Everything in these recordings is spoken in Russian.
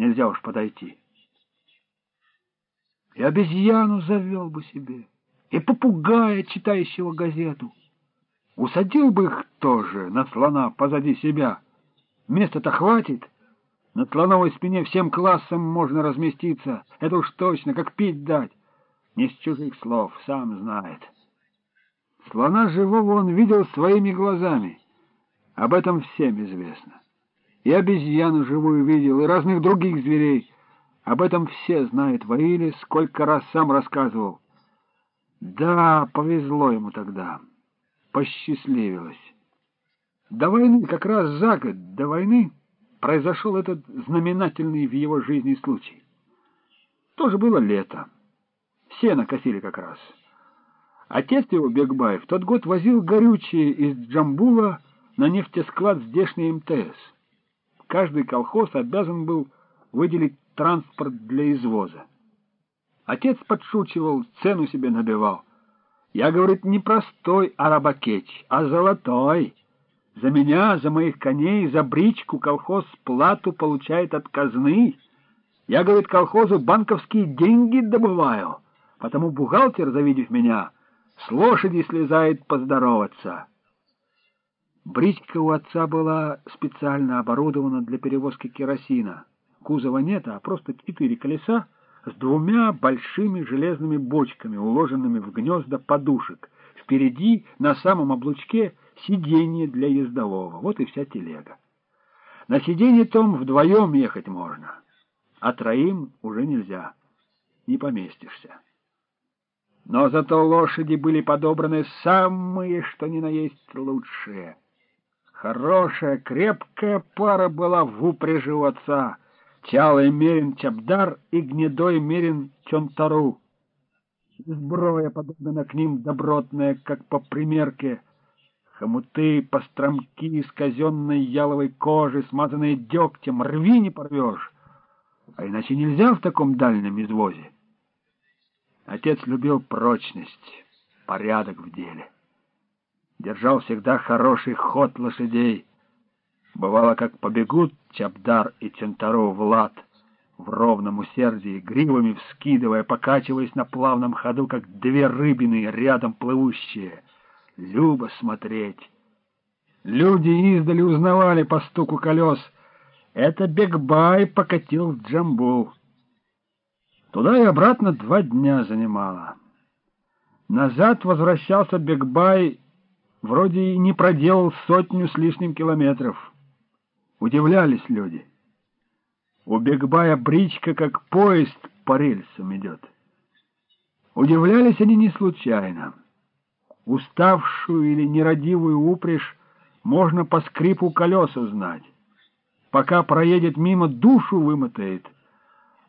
нельзя уж подойти. И обезьяну завел бы себе, и попугая, читающего газету. Усадил бы их тоже на слона позади себя. Места-то хватит. На слоновой спине всем классом можно разместиться. Это уж точно, как пить дать. Не с чужих слов, сам знает. Слона живого он видел своими глазами. Об этом всем известно. И обезьяну живую видел, и разных других зверей. Об этом все знают Ваили, сколько раз сам рассказывал. Да, повезло ему тогда. Посчастливилось. До войны, как раз за год до войны, произошел этот знаменательный в его жизни случай. Тоже было лето. Все накосили как раз. Отец его, Бегбай, в тот год возил горючее из Джамбула на нефтесклад здешний МТС. Каждый колхоз обязан был выделить транспорт для извоза. Отец подшучивал, цену себе набивал. Я, говорит, не простой арабакеч, а золотой. За меня, за моих коней, за бричку колхоз плату получает от казны. Я, говорит, колхозу банковские деньги добываю, потому бухгалтер, завидев меня, с лошади слезает поздороваться. Бричка у отца была специально оборудована для перевозки керосина. Кузова нет, а просто четыре колеса с двумя большими железными бочками, уложенными в гнезда подушек. Впереди, на самом облучке, сиденье для ездового. Вот и вся телега. На сиденье том вдвоем ехать можно, а троим уже нельзя, не поместишься. Но зато лошади были подобраны самые, что ни на есть, лучшие. Хорошая, крепкая пара была в упряжи у отца. Чалый мерин Чабдар и гнедой мерин Чонтару. Сброя, подобная к ним, добротная, как по примерке. Хомуты, постромки из казенной яловой кожи, смазанные дегтем, рви не порвешь. А иначе нельзя в таком дальнем извозе. Отец любил прочность, порядок в деле. Держал всегда хороший ход лошадей. Бывало, как побегут Чабдар и Чентару лад, в ровном усердии, гривами вскидывая, покачиваясь на плавном ходу, как две рыбины рядом плывущие. Любо смотреть. Люди издали узнавали по стуку колес. Это Бекбай покатил в Джамбул. Туда и обратно два дня занимало. Назад возвращался Бекбай, вроде и не проделал сотню с лишним километров. Удивлялись люди. У Бекбая бричка как поезд по рельсам идет. Удивлялись они не случайно. Уставшую или нерадивую упряжь можно по скрипу колес узнать. Пока проедет мимо, душу вымотает —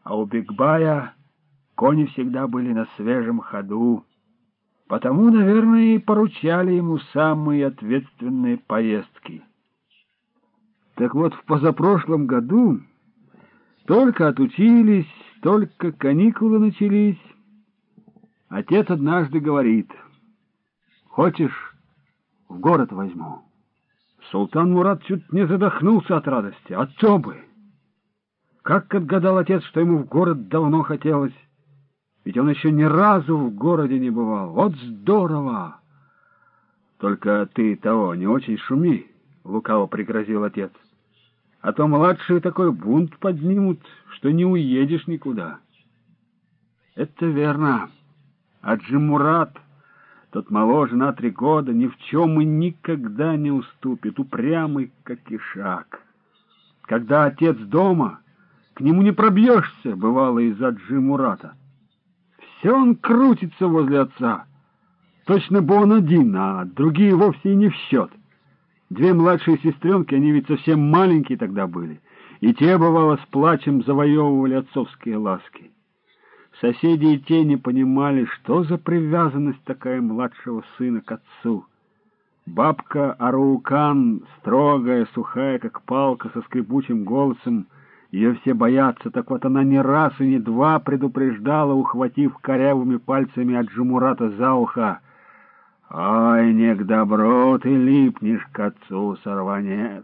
а у Бигбая кони всегда были на свежем ходу, потому, наверное, и поручали ему самые ответственные поездки. Так вот, в позапрошлом году только отучились, только каникулы начались. Отец однажды говорит, «Хочешь, в город возьму?» Султан Мурат чуть не задохнулся от радости. А бы! Как отгадал отец, что ему в город давно хотелось? Ведь он еще ни разу в городе не бывал. Вот здорово! Только ты того не очень шуми, — лукаво пригрозил отец. А то младшие такой бунт поднимут, что не уедешь никуда. Это верно. А Джимурат, тот моложе на три года, ни в чем и никогда не уступит, упрямый, как и шаг. Когда отец дома к нему не пробьешься, бывало, из-за Джимурата. Все он крутится возле отца. Точно бы он один, а другие вовсе и не в счет. Две младшие сестренки, они ведь совсем маленькие тогда были, и те, бывало, с плачем завоевывали отцовские ласки. Соседи и те не понимали, что за привязанность такая младшего сына к отцу. Бабка Араукан, строгая, сухая, как палка, со скрипучим голосом, ее все боятся, так вот она не раз и не два предупреждала, ухватив корявыми пальцами от Джумурата за ухо. «Ой, не к добру ты липнешь к отцу, сорванец!